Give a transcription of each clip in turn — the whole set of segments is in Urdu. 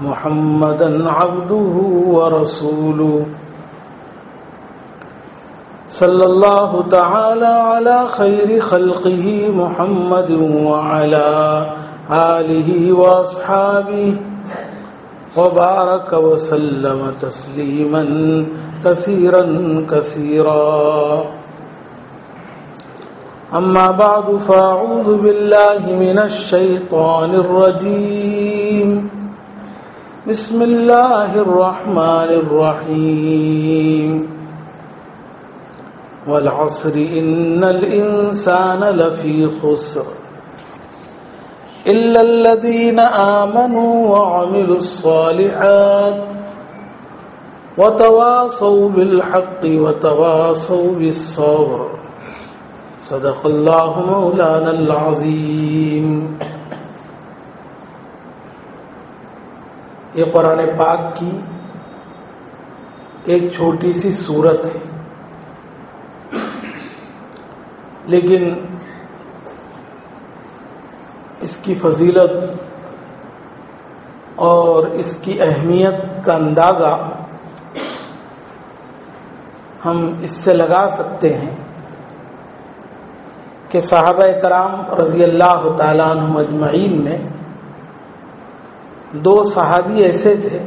محمدا عبده ورسوله. صلى الله تعالى على خير خلقه محمد وعلى آله وأصحابه. وبارك وسلم تسليما كثيرا كثيرا. أما بعد، فأعوذ بالله من الشيطان الرجيم. بسم الله الرحمن الرحيم. والعصر إن الإنسان لفي خسر. إلا الذين آمنوا وعملوا الصالحات وتواصوا بالحق وتواصوا بالصبر. صدق الله مولانا العظيم. یہ قرآن پاک کی ایک چھوٹی سی صورت ہے۔ لیکن اس کی فضیلت اور اس کی اہمیت کا اندازہ ہم اس سے لگا سکتے ہیں کہ صحابہ کرام رضی اللہ تعالیٰ عنہ مجمعین میں دو صحابی ایسے تھے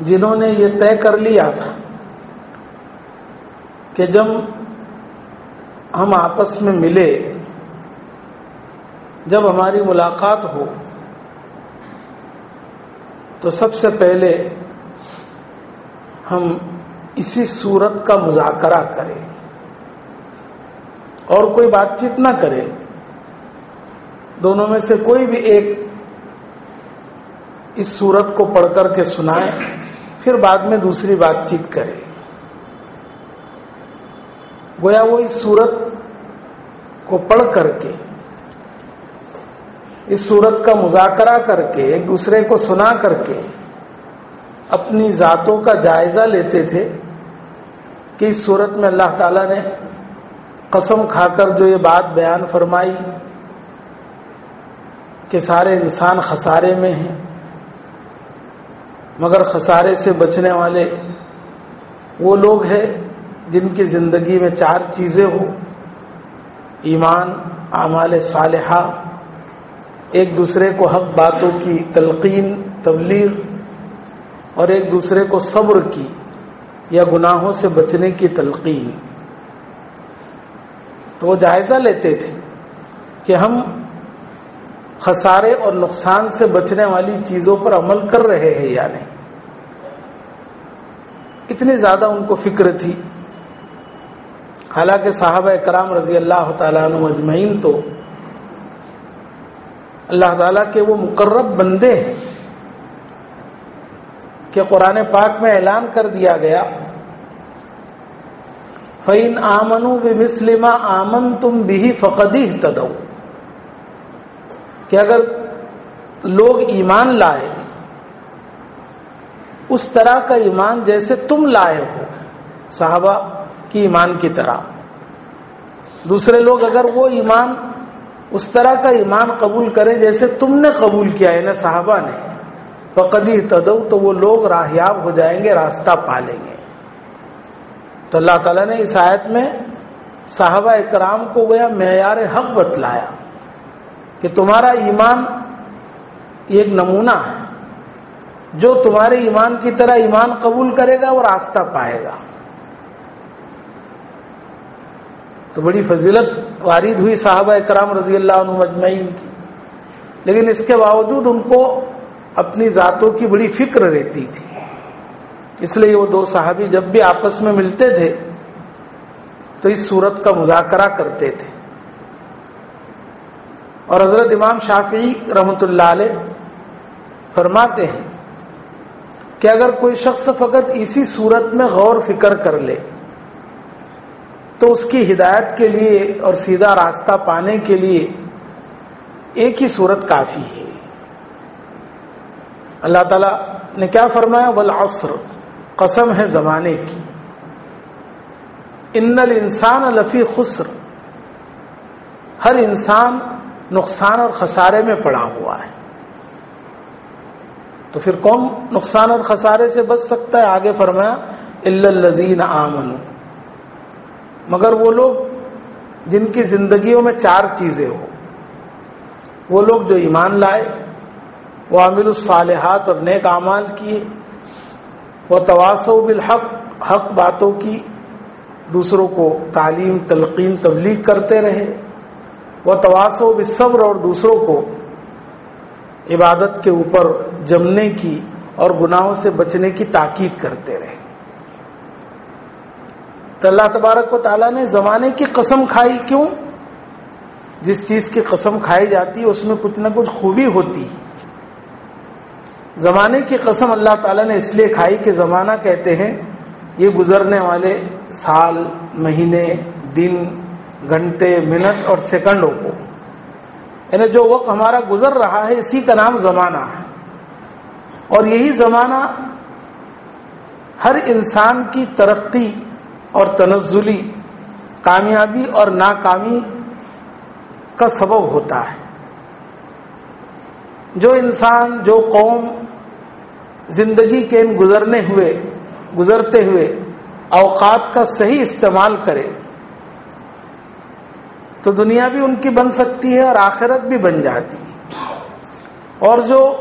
جنہوں نے یہ طے کر لیا تھا کہ جب ہم آپس میں ملے، جب ہماری ملاقات ہو، تو سب سے پہلے ہم اسی صورت کا مذاکرہ کریں اور کوئی بات چیت نہ کرے دونوں میں سے کوئی بھی ایک اس صورت کو پڑھ کر کے سنائے، پھر بعد میں دوسری بات چیت کرے۔ گویا وہ اس صورت کو پڑھ کر کے، اس صورت کا مذاکرہ کر کے، ایک دوسرے کو سنا کر کے اپنی ذاتوں کا جائزہ لیتے تھے کہ اس صورت میں اللہ تعالیٰ نے قسم کھا کر جو یہ بات بیان فرمائی کہ سارے انسان خسارے میں ہیں۔ مگر خسارے سے بچنے والے وہ لوگ ہیں جن کی زندگی میں چار چیزیں ہوں۔ ایمان، اعمال صالحہ، ایک دوسرے کو حق باتوں کی تلقین، تبلیغ، اور ایک دوسرے کو صبر کی یا گناہوں سے بچنے کی تلقین۔ تو وہ جائزہ لیتے تھے کہ ہم خسارے اور نقصان سے بچنے والی چیزوں پر عمل کر رہے ہیں یا نہیں؟ اتنی زیادہ ان کو فکر تھی۔ حالانکہ صحابہ کرام رضی اللہ تعالیٰ عنہ مجمعین تو اللہ تعالیٰ کے وہ مقرب بندے ہیں کہ قرآن پاک میں اعلان کر دیا گیا فعین آمن مسلم آمن تم بھی فقدی تدو کہ اگر لوگ ایمان لائے، اس طرح کا ایمان جیسے تم لائے ہو، صحابہ کی ایمان کی طرح۔ دوسرے لوگ اگر وہ ایمان، اس طرح کا ایمان قبول کرے جیسے تم نے قبول کیا ہے نا صحابہ نے۔ فقدی تدو تو وہ لوگ راہیاب ہو جائیں گے، راستہ پالیں گے۔ تو اللہ تعالیٰ نے اس آیت میں صحابہ اکرام کو گویا معیار حق بتلایا۔ کہ تمہارا ایمان ایک نمونہ ہے، جو تمہارے ایمان کی طرح ایمان قبول کرے گا وہ راستہ پائے گا۔ تو بڑی فضیلت وارد ہوئی صحابہ اکرام رضی اللہ عنہ مجمعین کی۔ لیکن اس کے باوجود ان کو اپنی ذاتوں کی بڑی فکر رہتی تھی۔ اس لیے وہ دو صحابی جب بھی آپس میں ملتے تھے تو اس صورت کا مذاکرہ کرتے تھے۔ اور حضرت امام شافعی رحمۃ اللہ علیہ فرماتے ہیں کہ اگر کوئی شخص فقط اسی صورت میں غور فکر کر لے، تو اس کی ہدایت کے لیے اور سیدھا راستہ پانے کے لیے ایک ہی صورت کافی ہے۔ اللہ تعالیٰ نے کیا فرمایا؟ بالعصر قسم ہے زمانے کی۔ ان انسان لفی خسر۔ ہر انسان نقصان اور خسارے میں پڑا ہوا ہے۔ تو پھر کون نقصان اور خسارے سے بچ سکتا ہے؟ آگے فرمایا الزین آمن مگر وہ لوگ جن کی زندگیوں میں چار چیزیں ہوں۔ وہ لوگ جو ایمان لائے، وہ عامل الصالحات اور نیک اعمال کیے، وہ تواسو بالحق، حق باتوں کی، دوسروں کو تعلیم، تلقین، تبلیغ کرتے رہے۔ وہ تواسو بالصبر اور دوسروں کو عبادت کے اوپر جمنے کی اور گناہوں سے بچنے کی تاکید کرتے رہے۔ تو اللہ تبارک و تعالیٰ نے زمانے کی قسم کھائی کیوں؟ جس چیز کی قسم کھائی جاتی ہے اس میں کچھ نہ کچھ خوبی ہوتی۔ زمانے کی قسم اللہ تعالیٰ نے اس لیے کھائی کہ زمانہ کہتے ہیں، یہ گزرنے والے سال، مہینے، دن گھنٹے، منٹ اور سیکنڈوں کو۔ یعنی جو وقت ہمارا گزر رہا ہے، اسی کا نام زمانہ ہے۔ اور یہی زمانہ ہر انسان کی ترقی اور تنزلی، کامیابی اور ناکامی کا سبب ہوتا ہے۔ جو انسان، جو قوم زندگی کے ان گزرنے ہوئے، گزرتے ہوئے اوقات کا صحیح استعمال کرے تو دنیا بھی ان کی بن سکتی ہے اور آخرت بھی بن جاتی ہے۔ اور جو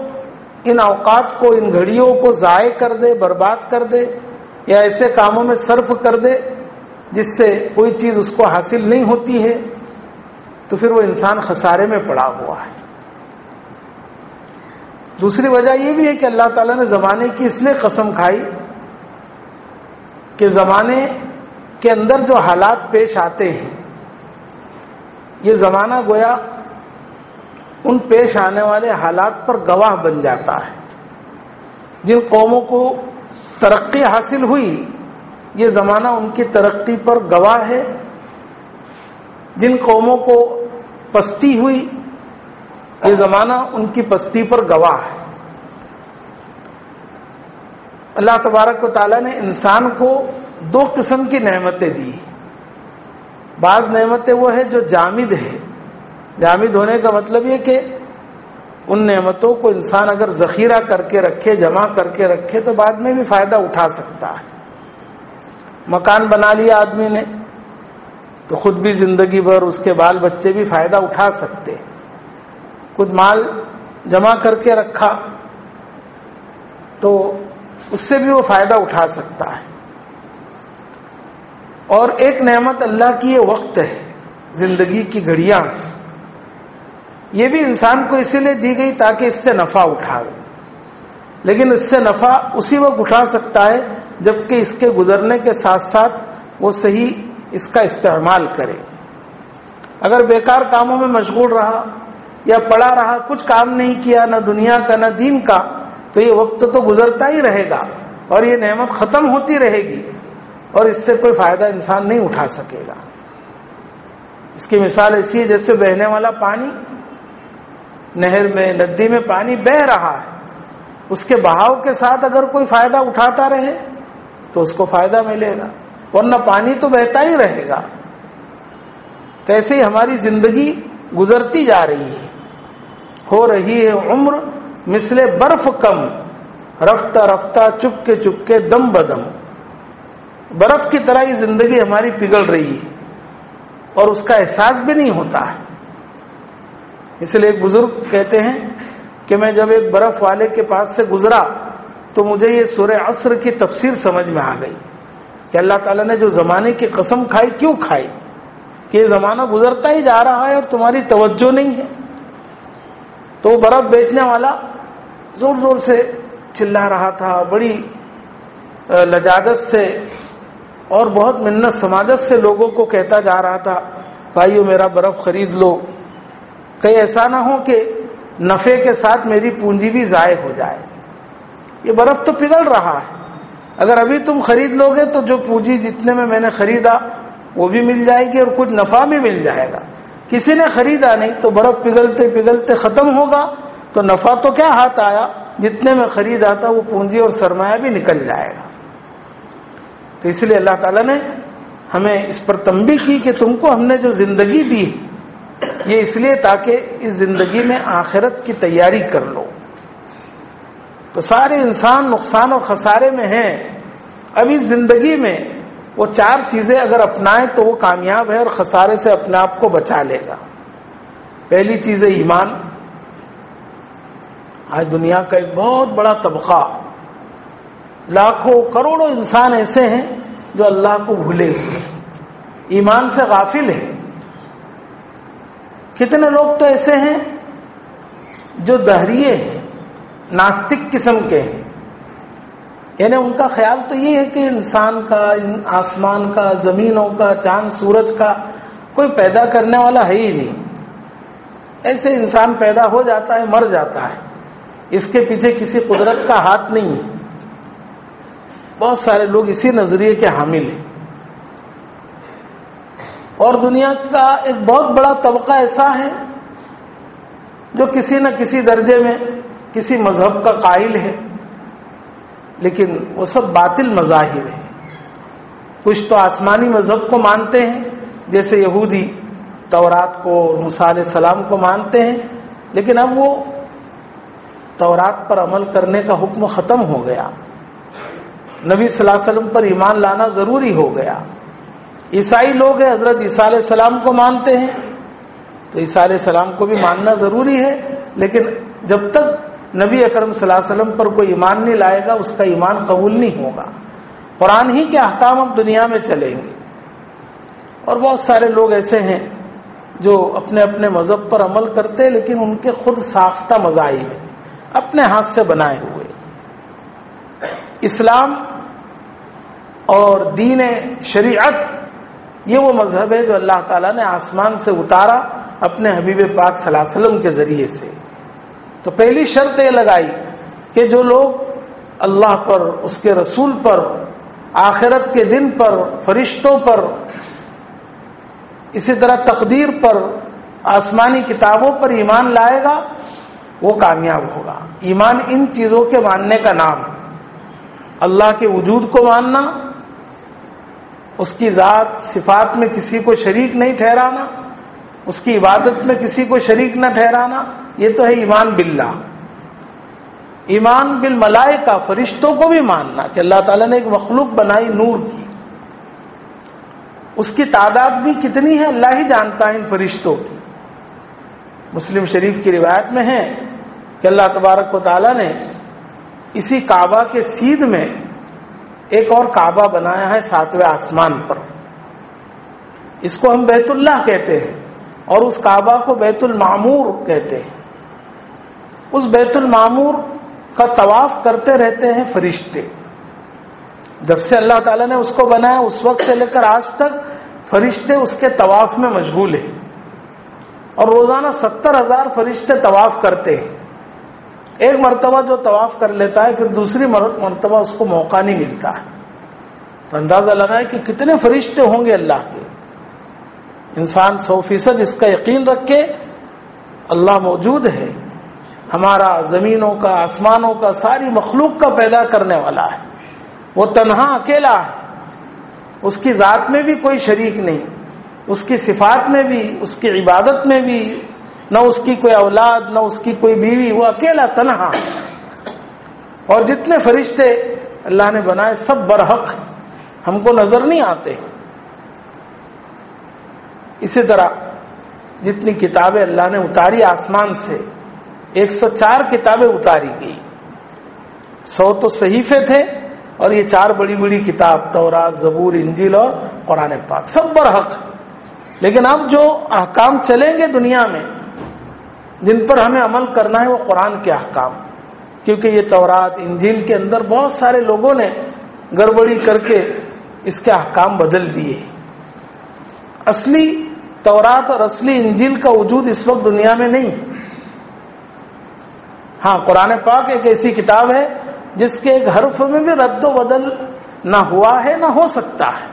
ان اوقات کو، ان گھڑیوں کو ضائع کر دے، برباد کر دے، یا ایسے کاموں میں صرف کر دے جس سے کوئی چیز اس کو حاصل نہیں ہوتی ہے، تو پھر وہ انسان خسارے میں پڑا ہوا ہے۔ دوسری وجہ یہ بھی ہے کہ اللہ تعالیٰ نے زمانے کی اس لیے قسم کھائی کہ زمانے کے اندر جو حالات پیش آتے ہیں یہ زمانہ گویا ان پیش آنے والے حالات پر گواہ بن جاتا ہے۔ جن قوموں کو ترقی حاصل ہوئی، یہ زمانہ ان کی ترقی پر گواہ ہے۔ جن قوموں کو پستی ہوئی، یہ زمانہ ان کی پستی پر گواہ ہے۔ اللہ تبارک و تعالیٰ نے انسان کو دو قسم کی نعمتیں دی۔ بعض نعمتیں وہ ہے جو جامد ہے جامد ہونے کا مطلب یہ کہ ان نعمتوں کو انسان اگر ذخیرہ کر کے رکھے، جمع کر کے رکھے تو بعد میں بھی فائدہ اٹھا سکتا ہے۔ مکان بنا لیا آدمی نے تو خود بھی زندگی بھر اس کے بال بچے بھی فائدہ اٹھا سکتے۔ کچھ مال جمع کر کے رکھا تو اس سے بھی وہ فائدہ اٹھا سکتا ہے۔ اور ایک نعمت اللہ کی یہ وقت ہے، زندگی کی گھڑیاں۔ یہ بھی انسان کو اسی لیے دی گئی تاکہ اس سے نفع اٹھائے لیکن اس سے نفع اسی وقت اٹھا سکتا ہے، جبکہ اس کے گزرنے کے ساتھ ساتھ وہ صحیح اس کا استعمال کرے۔ اگر بیکار کاموں میں مشغول رہا یا پڑا رہا، کچھ کام نہیں کیا، نہ دنیا کا، نہ دین کا، تو یہ وقت تو گزرتا ہی رہے گا اور یہ نعمت ختم ہوتی رہے گی۔ اور اس سے کوئی فائدہ انسان نہیں اٹھا سکے گا۔ اس کی مثال ایسی ہے، جیسے بہنے والا پانی نہر میں، ندی میں پانی بہ رہا ہے۔ اس کے بہاؤ کے ساتھ اگر کوئی فائدہ اٹھاتا رہے تو اس کو فائدہ ملے گا۔ ورنہ پانی تو بہتا ہی رہے گا۔ تو ایسے ہی ہماری زندگی گزرتی جا رہی ہے۔ ہو رہی ہے عمر مثل برف کم، رفتہ رفتہ چپکے چپکے دم بدم۔ برف کی طرح یہ زندگی ہماری پگھل رہی ہے اور اس کا احساس بھی نہیں ہوتا ہے۔ اس لیے ایک بزرگ کہتے ہیں کہ میں جب ایک برف والے کے پاس سے گزرا تو مجھے یہ سورہ عصر کی تفسیر سمجھ میں آ گئی کہ اللہ تعالیٰ نے جو زمانے کی قسم کھائی، کیوں کھائی؟ کہ یہ زمانہ گزرتا ہی جا رہا ہے اور تمہاری توجہ نہیں ہے۔ تو وہ برف بیچنے والا زور زور سے چلا رہا تھا، بڑی لجاجت سے اور بہت منت سماجت سے لوگوں کو کہتا جا رہا تھا، بھائیو میرا برف خرید لو۔ کہیں ایسا نہ ہو کہ نفے کے ساتھ میری پونجی بھی ضائع ہو جائے۔ یہ برف تو پگھل رہا ہے۔ اگر ابھی تم خرید لو گے تو جو پونجی جتنے میں میں نے خریدا، وہ بھی مل جائے گی اور کچھ نفع بھی مل جائے گا۔ کسی نے خریدا نہیں تو برف پگھلتے پگھلتے ختم ہوگا۔ تو نفع تو کیا ہاتھ آیا؟ جتنے میں خرید آتا وہ پونجی اور سرمایہ بھی نکل جائے گا۔ تو اس لیے اللہ تعالیٰ نے ہمیں اس پر تنبی کی کہ تم کو ہم نے جو زندگی دی، یہ اس لیے تاکہ اس زندگی میں آخرت کی تیاری کر لو۔ تو سارے انسان نقصان اور خسارے میں ہیں۔ ابھی زندگی میں وہ چار چیزیں اگر اپنائیں تو وہ کامیاب ہے اور خسارے سے اپنے آپ کو بچا لے گا۔ پہلی چیز ہے ایمان۔ آج دنیا کا ایک بہت بڑا طبقہ لاکھوں کروڑوں انسان ایسے ہیں جو اللہ کو بھولے ہوئے ایمان سے غافل ہیں۔ کتنے لوگ تو ایسے ہیں جو دہریے ہیں ناستک قسم کے ہیں۔ یعنی ان کا خیال تو یہ ہے کہ انسان کا آسمان کا، زمینوں کا، چاند، سورج کا کوئی پیدا کرنے والا ہے ہی نہیں۔ ایسے انسان پیدا ہو جاتا ہے، مر جاتا ہے۔ اس کے پیچھے کسی قدرت کا ہاتھ نہیں ہے۔ بہت سارے لوگ اسی نظریے کے حامل ہیں۔ اور دنیا کا ایک بہت بڑا طبقہ ایسا ہے جو کسی نہ کسی درجے میں کسی مذہب کا قائل ہے، لیکن وہ سب باطل مذاہب ہیں۔ کچھ تو آسمانی مذہب کو مانتے ہیں، جیسے یہودی تورات کو مثال سلام کو مانتے ہیں، لیکن اب وہ تورات پر عمل کرنے کا حکم ختم ہو گیا۔ نبی صلی اللہ علیہ وسلم پر ایمان لانا ضروری ہو گیا۔ عیسائی لوگ ہیں، حضرت عیسیٰ علیہ السلام کو مانتے ہیں۔ تو عیسیٰ علیہ السلام کو بھی ماننا ضروری ہے، لیکن جب تک نبی اکرم صلی اللہ علیہ وسلم پر کوئی ایمان نہیں لائے گا، اس کا ایمان قبول نہیں ہوگا۔ قرآن ہی کے احکام اب دنیا میں چلیں گے اور بہت سارے لوگ ایسے ہیں جو اپنے اپنے مذہب پر عمل کرتے لیکن ان کے خود ساختہ مذاہب ہیں، اپنے ہاتھ سے بنائے ہوئے۔ اسلام اور دین شریعت، یہ وہ مذہب ہے جو اللہ تعالیٰ نے آسمان سے اتارا اپنے حبیب پاک صلی اللہ علیہ وسلم کے ذریعے سے۔ تو پہلی شرط یہ لگائی کہ جو لوگ اللہ پر، اس کے رسول پر، آخرت کے دن پر، فرشتوں پر، اسی طرح تقدیر پر، آسمانی کتابوں پر ایمان لائے گا، وہ کامیاب ہوگا۔ ایمان ان چیزوں کے ماننے کا نام ہے۔ اللہ کے وجود کو ماننا، اس کی ذات صفات میں کسی کو شریک نہیں ٹھہرانا، اس کی عبادت میں کسی کو شریک نہ ٹھہرانا، یہ تو ہے ایمان باللہ۔ ایمان بل ملائے کا فرشتوں کو بھی ماننا کہ اللہ تعالیٰ نے ایک مخلوق بنائی نور کی۔ اس کی تعداد بھی کتنی ہے اللہ ہی جانتا ہے ان فرشتوں کی۔ مسلم شریف کی روایت میں ہے کہ اللہ تبارک و تعالیٰ نے اسی کعبہ کے سیدھ میں ایک اور کعبہ بنایا ہے ساتویں آسمان پر۔ اس کو ہم بیت اللہ کہتے ہیں اور اس کعبہ کو بیت المعمور کہتے ہیں۔ اس بیت المعمور کا طواف کرتے رہتے ہیں فرشتے۔ جب سے اللہ تعالیٰ نے اس کو بنایا، اس وقت سے لے کر آج تک فرشتے اس کے طواف میں مشغول ہیں۔ اور روزانہ ستر ہزار فرشتے طواف کرتے ہیں۔ ایک مرتبہ جو طواف کر لیتا ہے، پھر دوسری مرتبہ اس کو موقع نہیں ملتا۔ ہے تو اندازہ لگائے کہ کتنے فرشتے ہوں گے اللہ کے۔ انسان سو فیصد اس کا یقین رکھے، اللہ موجود ہے۔ ہمارا زمینوں کا، آسمانوں کا، ساری مخلوق کا پیدا کرنے والا ہے۔ وہ تنہا اکیلا ہے۔ اس کی ذات میں بھی کوئی شریک نہیں۔ اس کی صفات میں بھی، اس کی عبادت میں بھی نہ اس کی کوئی اولاد، نہ اس کی کوئی بیوی، وہ اکیلا تنہا۔ اور جتنے فرشتے اللہ نے بنائے سب برحق، ہم کو نظر نہیں آتے۔ اسی طرح جتنی کتابیں اللہ نے اتاری آسمان سے، ایک سو چار کتابیں اتاری گئی۔ سو تو صحیفے تھے اور یہ چار بڑی بڑی کتاب، تورات، زبور، انجیل اور قرآن پاک، سب برحق۔ لیکن اب جو احکام چلیں گے دنیا میں جن پر ہمیں عمل کرنا ہے وہ قرآن کے احکام۔ کیونکہ یہ تورات، انجیل کے اندر بہت سارے لوگوں نے گڑبڑی کر کے اس کے احکام بدل دیے۔ اصلی تورات اور اصلی انجیل کا وجود اس وقت دنیا میں نہیں۔ ہاں قرآن پاک ایک ایسی کتاب ہے جس کے ایک حرف میں بھی رد و بدل نہ ہوا ہے، نہ ہو سکتا ہے۔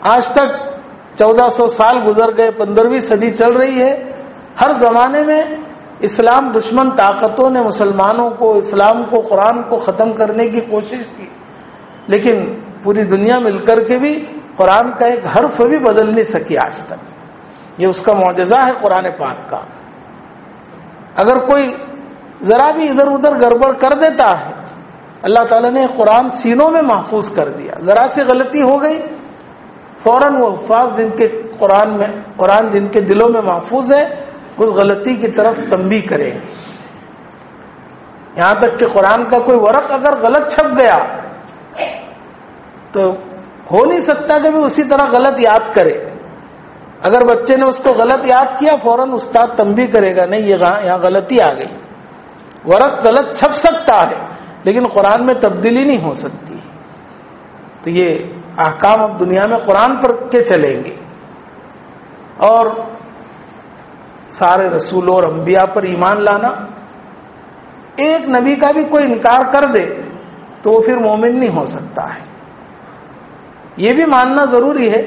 آج تک چودہ سو سال گزر گئے پندرہویں صدی چل رہی ہے۔ ہر زمانے میں اسلام دشمن طاقتوں نے مسلمانوں کو، اسلام کو، قرآن کو ختم کرنے کی کوشش کی۔ لیکن پوری دنیا مل کر کے بھی قرآن کا ایک حرف بھی بدل نہیں سکی آج تک۔ یہ اس کا معجزہ ہے قرآن پاک کا۔ اگر کوئی ذرا بھی ادھر ادھر گڑبڑ کر دیتا ہے، اللہ تعالیٰ نے قرآن سینوں میں محفوظ کر دیا۔ ذرا سی غلطی ہو گئی، فوراً وہ الفاظ جن کے قرآن میں، قرآن جن کے دلوں میں محفوظ ہے اس غلطی کی طرف تنبی کریں گے یہاں تک کہ قرآن کا کوئی ورق اگر غلط چھپ گیا، تو ہو نہیں سکتا کہ بھی اسی طرح غلط یاد کرے۔ اگر بچے نے اس کو غلط یاد کیا، فوراً استاد تنبی کرے گا، نہیں، یہ یہاں غلطی آ گئی۔ ورق غلط چھپ سکتا ہے، لیکن قرآن میں تبدیلی نہیں ہو سکتی۔ تو یہ احکام اب دنیا میں قرآن پر کے چلیں گے۔ اور سارے رسولوں اور انبیاء پر ایمان لانا، ایک نبی کا بھی کوئی انکار کر دے تو وہ پھر مومن نہیں ہو سکتا ہے۔ یہ بھی ماننا ضروری ہے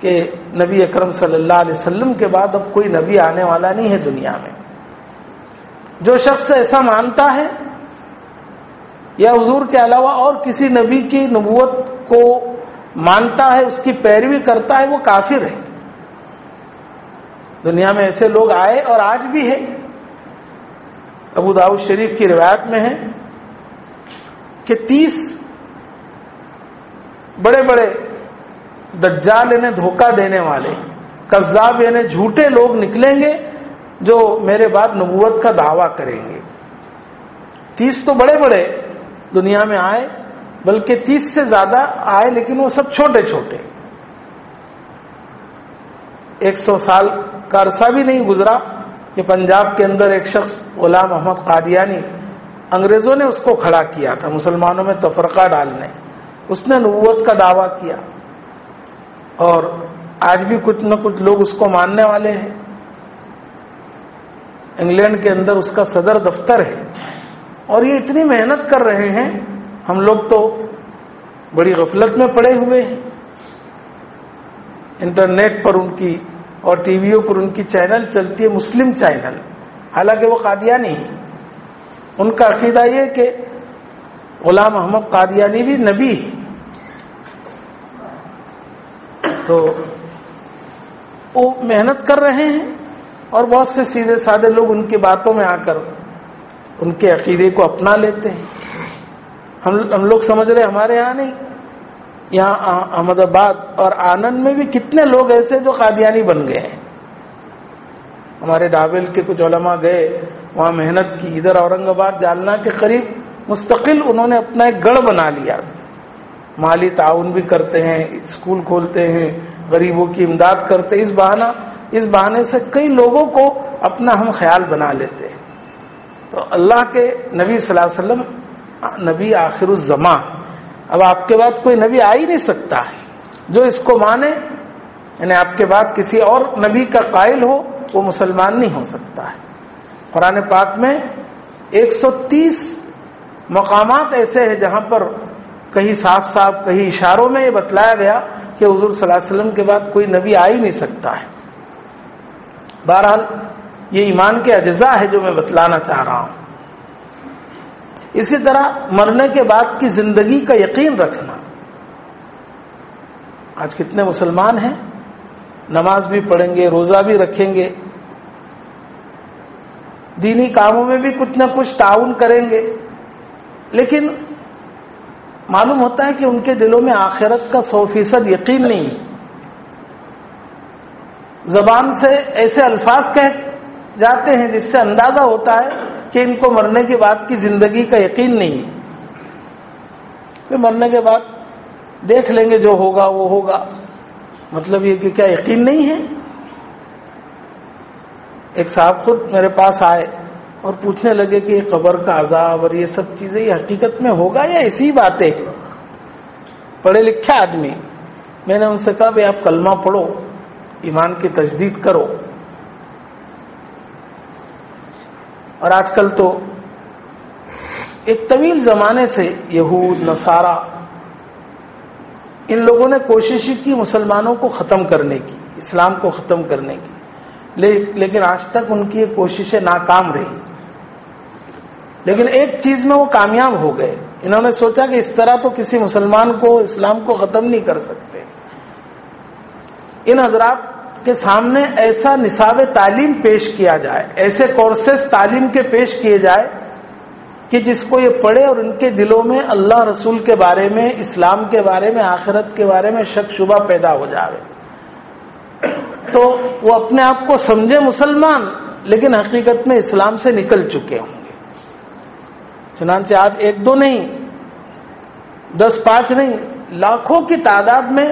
کہ نبی اکرم صلی اللہ علیہ وسلم کے بعد اب کوئی نبی آنے والا نہیں ہے دنیا میں۔ جو شخص ایسا مانتا ہے یا حضور کے علاوہ اور کسی نبی کی نبوت کو مانتا ہے، اس کی پیروی کرتا ہے، وہ کافر ہے۔ دنیا میں ایسے لوگ آئے اور آج بھی ہے ابو داؤد شریف کی روایت میں ہے کہ تیس بڑے بڑے دجال انہیں دھوکہ دینے والے قذاب یعنی جھوٹے لوگ نکلیں گے جو میرے بعد نبوت کا دعویٰ کریں گے۔ تیس تو بڑے بڑے دنیا میں آئے، بلکہ تیس سے زیادہ آئے، لیکن وہ سب چھوٹے چھوٹے۔ ایک سو سال کا عرصہ بھی نہیں گزرا کہ پنجاب کے اندر ایک شخص غلام محمد قادیانی انگریزوں نے اس کو کھڑا کیا تھا، مسلمانوں میں تفرقہ ڈالنے۔ اس نے نبوت کا دعویٰ کیا۔ اور آج بھی کچھ نہ کچھ لوگ اس کو ماننے والے ہیں۔ انگلینڈ کے اندر اس کا صدر دفتر ہے۔ اور یہ اتنی محنت کر رہے ہیں، ہم لوگ تو بڑی غفلت میں پڑے ہوئے ہیں۔ انٹرنیٹ پر ان کی اور ٹی ویوں پر ان کی چینل چلتی ہے مسلم چینل۔ حالانکہ وہ قادیانی ہیں۔ ان کا عقیدہ یہ کہ غلام محمد قادیانی بھی نبی تو وہ محنت کر رہے ہیں اور بہت سے سیدھے سادے لوگ ان کی باتوں میں آ کر ان کے عقیدے کو اپنا لیتے ہیں۔ ہم لوگ سمجھ رہے ہمارے یہاں نہیں۔ یہاں احمد آباد اور آنند میں بھی کتنے لوگ ایسے جو قادیانی بن گئے ہیں؟ ہمارے ڈابل کے کچھ علماء گئے، وہاں محنت کی، ادھر اورنگ آباد، جالنا کے قریب مستقل انہوں نے اپنا ایک گڑھ بنا لیا۔ مالی تعاون بھی کرتے ہیں، اسکول کھولتے ہیں، غریبوں کی امداد کرتے اس بہانہ اس بہانے سے کئی لوگوں کو اپنا ہم خیال بنا لیتے ہیں۔ تو اللہ کے نبی صلی اللہ علیہ وسلم، نبی آخر الزماں اب آپ کے بعد کوئی نبی آ ہی نہیں سکتا ہے۔ جو اس کو مانے یعنی آپ کے بعد کسی اور نبی کا قائل ہو، وہ مسلمان نہیں ہو سکتا ہے۔ قرآن پاک میں ایک سو تیس مقامات ایسے ہیں جہاں پر کہیں صاف صاف، کہیں اشاروں میں یہ بتلایا گیا کہ حضور صلی اللہ علیہ وسلم کے بعد کوئی نبی آ ہی نہیں سکتا ہے۔ بہرحال یہ ایمان کے اجزاء ہے جو میں بتلانا چاہ رہا ہوں۔ اسی طرح مرنے کے بعد کی زندگی کا یقین رکھنا۔ آج کتنے مسلمان ہیں، نماز بھی پڑھیں گے، روزہ بھی رکھیں گے۔ دینی کاموں میں بھی کچھ نہ کچھ تعاون کریں گے۔ لیکن معلوم ہوتا ہے کہ ان کے دلوں میں آخرت کا سو فیصد یقین نہیں زبان سے ایسے الفاظ کہہ جاتے ہیں جس سے اندازہ ہوتا ہے کہ ان کو مرنے کے بعد کی زندگی کا یقین نہیں ہے۔ مرنے کے بعد دیکھ لیں گے جو ہوگا وہ ہوگا۔ مطلب یہ کہ کیا یقین نہیں ہے؟ ایک صاحب خود میرے پاس آئے اور پوچھنے لگے کہ یہ قبر کا عذاب اور یہ سب چیزیں یہ حقیقت میں ہوگا یا ایسی باتیں؟ پڑھے لکھے آدمی۔ میں نے ان سے کہا، بھائی آپ کلمہ پڑھو، ایمان کی تجدید کرو۔ اور آج کل تو ایک طویل زمانے سے یہود، نصارہ، ان لوگوں نے کوشش کی مسلمانوں کو ختم کرنے کی، اسلام کو ختم کرنے کی لیکن آج تک ان کی یہ کوششیں ناکام رہی۔ لیکن ایک چیز میں وہ کامیاب ہو گئے۔ انہوں نے سوچا کہ اس طرح تو کسی مسلمان کو اسلام کو ختم نہیں کر سکتے۔ ان حضرات کے سامنے ایسا نصاب تعلیم پیش کیا جائے، ایسے کورسز تعلیم کے پیش کیے جائے کہ جس کو یہ پڑھے اور ان کے دلوں میں اللہ رسول کے بارے میں، اسلام کے بارے میں، آخرت کے بارے میں شک شبہ پیدا ہو جائے تو وہ اپنے آپ کو سمجھے مسلمان، لیکن حقیقت میں اسلام سے نکل چکے ہوں گے۔ چنانچہ آج ایک دو نہیں، دس پانچ نہیں، لاکھوں کی تعداد میں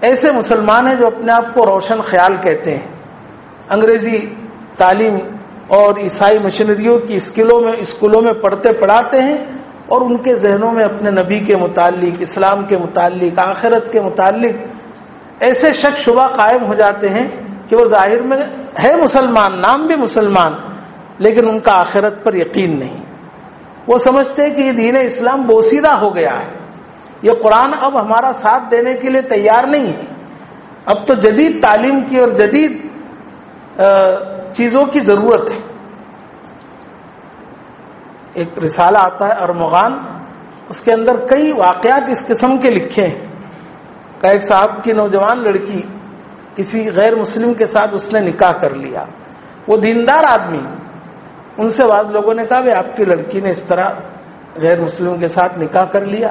ایسے مسلمان ہیں جو اپنے آپ کو روشن خیال کہتے ہیں۔ انگریزی تعلیم اور عیسائی مشینریوں کی اسکلوں میں اسکولوں میں پڑھتے پڑھاتے ہیں اور ان کے ذہنوں میں اپنے نبی کے متعلق، اسلام کے متعلق، آخرت کے متعلق ایسے شک شبہ قائم ہو جاتے ہیں کہ وہ ظاہر میں ہے مسلمان، نام بھی مسلمان، لیکن ان کا آخرت پر یقین نہیں۔ وہ سمجھتے ہیں کہ یہ دین اسلام بوسیدہ ہو گیا ہے۔ یہ قرآن اب ہمارا ساتھ دینے کے لیے تیار نہیں ہے۔ اب تو جدید تعلیم کی اور جدید چیزوں کی ضرورت ہے۔ ایک رسالہ آتا ہے ارمغان، اس کے اندر کئی واقعات اس قسم کے لکھے ہیں۔ کہ ایک صاحب کی نوجوان لڑکی کسی غیر مسلم کے ساتھ اس نے نکاح کر لیا۔ وہ دیندار آدمی۔ ان سے بعض لوگوں نے کہا، بھائی، آپ کی لڑکی نے اس طرح غیر مسلم کے ساتھ نکاح کر لیا۔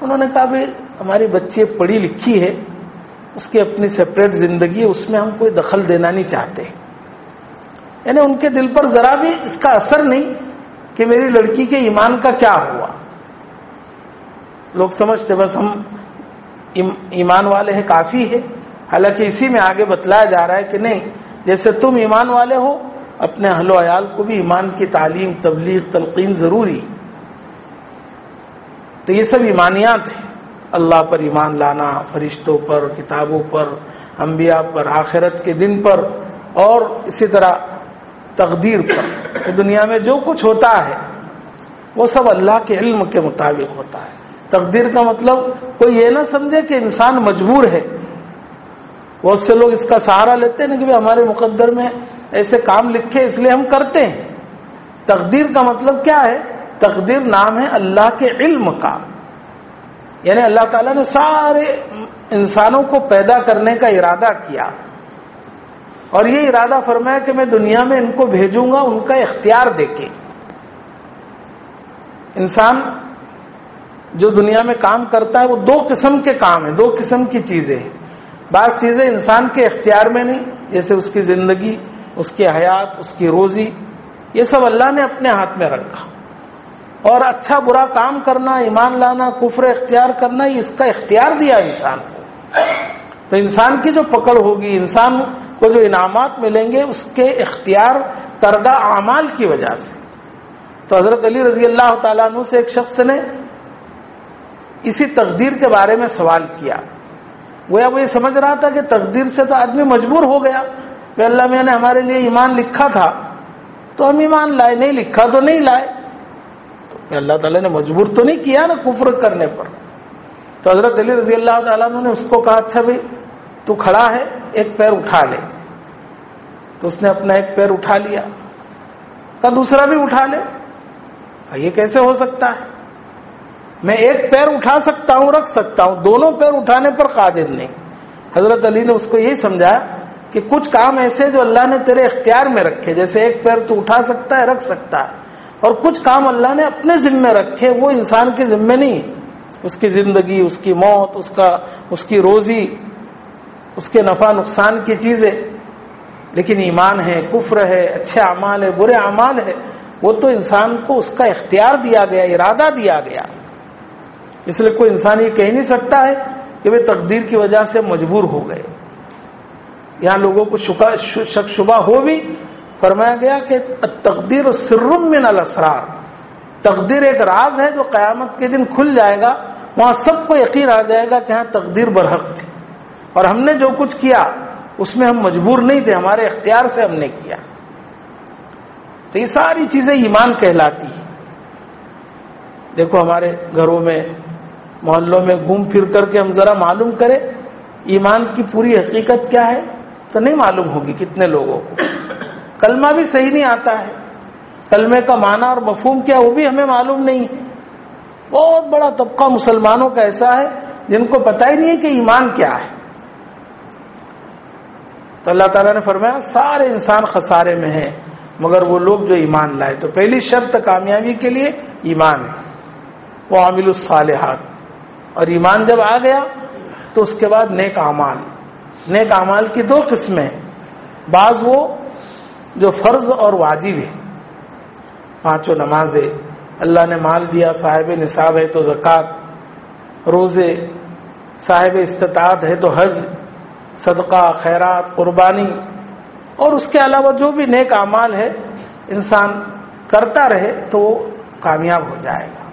انہوں نے کہا بھائی ہماری بچی پڑھی لکھی ہے، اس کی اپنی سپریٹ زندگی اس میں ہم کوئی دخل دینا نہیں چاہتے۔ یعنی ان کے دل پر ذرا بھی اس کا اثر نہیں کہ میری لڑکی کے ایمان کا کیا ہوا۔ لوگ سمجھتے بس ہم ایمان والے ہیں، کافی ہے حالانکہ اسی میں آگے بتلایا جا رہا ہے کہ نہیں، جیسے تم ایمان والے ہو، اپنے اہل و عیال کو بھی ایمان کی تعلیم، تبلیغ، تلقین ضروری تو یہ سب ایمانیات ہیں۔ اللہ پر ایمان لانا، فرشتوں پر، کتابوں پر، انبیاء پر، آخرت کے دن پر، اور اسی طرح تقدیر پر۔ دنیا میں جو کچھ ہوتا ہے، وہ سب اللہ کے علم کے مطابق ہوتا ہے۔ تقدیر کا مطلب کوئی یہ نہ سمجھے کہ انسان مجبور ہے۔ بہت سے لوگ اس کا سہارا لیتے ہیں کہ ہمارے مقدر میں ایسے کام لکھے اس لیے ہم کرتے ہیں۔ تقدیر کا مطلب کیا ہے؟ تقدیر نام ہے اللہ کے علم کا۔ یعنی اللہ تعالیٰ نے سارے انسانوں کو پیدا کرنے کا ارادہ کیا۔ اور یہ ارادہ فرمایا کہ میں دنیا میں ان کو بھیجوں گا، ان کا اختیار دے کے۔ انسان جو دنیا میں کام کرتا ہے، وہ دو قسم کے کام ہیں، دو قسم کی چیزیں ہیں۔ بعض چیزیں انسان کے اختیار میں نہیں، جیسے اس کی زندگی، اس کی حیات، اس کی روزی، یہ سب اللہ نے اپنے ہاتھ میں رکھا۔ اور اچھا برا کام کرنا، ایمان لانا، کفر اختیار کرنا، اس کا اختیار دیا انسان کو۔ تو انسان کی جو پکڑ ہوگی، انسان کو جو انعامات ملیں گے، اس کے اختیار کردہ اعمال کی وجہ سے۔ تو حضرت علی رضی اللہ تعالیٰ عنہ سے ایک شخص نے اسی تقدیر کے بارے میں سوال کیا۔ وہ اب یہ سمجھ رہا تھا کہ تقدیر سے تو آدمی مجبور ہو گیا کہ اللہ میں نے ہمارے لیے ایمان لکھا تھا۔ تو ہم ایمان لائے، نہیں لکھا تو نہیں لائے۔ تو اللہ تعالیٰ نے مجبور تو نہیں کیا نا کفر کرنے پر۔ تو حضرت علی رضی اللہ تعالیٰ نے اس کو کہا اچھا بھائی، تو کھڑا ہے، ایک پیر اٹھا لے۔ تو اس نے اپنا ایک پیر اٹھا لیا۔ کا دوسرا بھی اٹھا لے۔ یہ کیسے ہو سکتا ہے؟ میں ایک پیر اٹھا سکتا ہوں، رکھ سکتا ہوں، دونوں پیر اٹھانے پر قادر نہیں۔ حضرت علی نے اس کو یہی سمجھا کہ کچھ کام ایسے جو اللہ نے تیرے اختیار میں رکھے، جیسے ایک پیر تو اٹھا سکتا ہے، رکھ سکتا ہے۔ اور کچھ کام اللہ نے اپنے ذمے رکھے، وہ انسان کے ذمے نہیں۔ اس کی زندگی، اس کی موت، اس کا، اس کی روزی، اس کے نفع، نقصان کی چیزیں۔ لیکن ایمان ہے، کفر ہے، اچھے اعمال ہے، برے اعمال ہے، وہ تو انسان کو اس کا اختیار دیا گیا، ارادہ دیا گیا۔ اس لیے کوئی انسان یہ کہہ نہیں سکتا ہے کہ وہ تقدیر کی وجہ سے مجبور ہو گئے۔ یہاں لوگوں کو شک شبہ ہو بھی فرمایا گیا کہ تقدیر و سرم من الاسرار۔ تقدیر ایک راز ہے جو قیامت کے دن کھل جائے گا، وہاں سب کو یقین آ جائے گا کہ ہاں تقدیر برحق تھی۔ اور ہم نے جو کچھ کیا، اس میں ہم مجبور نہیں تھے، ہمارے اختیار سے ہم نے کیا۔ تو یہ ساری چیزیں ایمان کہلاتی ہیں۔ دیکھو، ہمارے گھروں میں، محلوں میں گھوم پھر کر کے ہم ذرا معلوم کریں، ایمان کی پوری حقیقت کیا ہے؟ تو نہیں معلوم ہوگی کتنے لوگوں کو۔ کلمہ بھی صحیح نہیں آتا ہے۔ کلمے کا معنی اور مفہوم کیا وہ بھی ہمیں معلوم نہیں۔ بہت بڑا طبقہ مسلمانوں کا ایسا ہے جن کو پتہ ہی نہیں ہے کہ ایمان کیا ہے۔ تو اللہ تعالیٰ نے فرمایا، سارے انسان خسارے میں ہیں، مگر وہ لوگ جو ایمان لائے۔ تو پہلی شرط کامیابی کے لیے ایمان ہے۔ وہ عامل الصالحات۔ اور ایمان جب آ گیا، تو اس کے بعد نیک اعمال۔ نیک اعمال کی دو قسمیں بعض وہ جو فرض اور واجب ہے۔ پانچوں نمازیں، اللہ نے مال دیا، صاحب نصاب ہے تو زکوٰۃ، روزے، صاحب استطاعت ہے تو حج، صدقہ، خیرات، قربانی، اور اس کے علاوہ جو بھی نیک اعمال ہے، انسان کرتا رہے تو وہ کامیاب ہو جائے گا۔